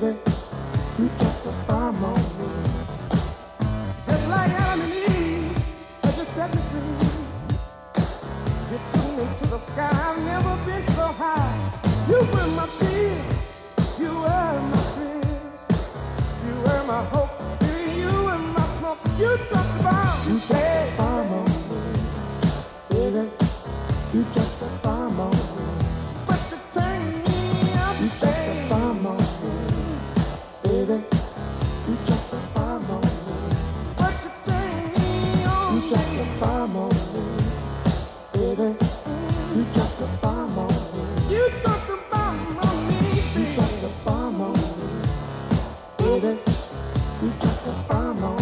You the on me. Just like Adam and Eve, set me free. You took me to the sky. I've never been so high. You were my. You were my fears. You were my hope. You were my smoke. You dropped the bomb. You the on me. You I'm on.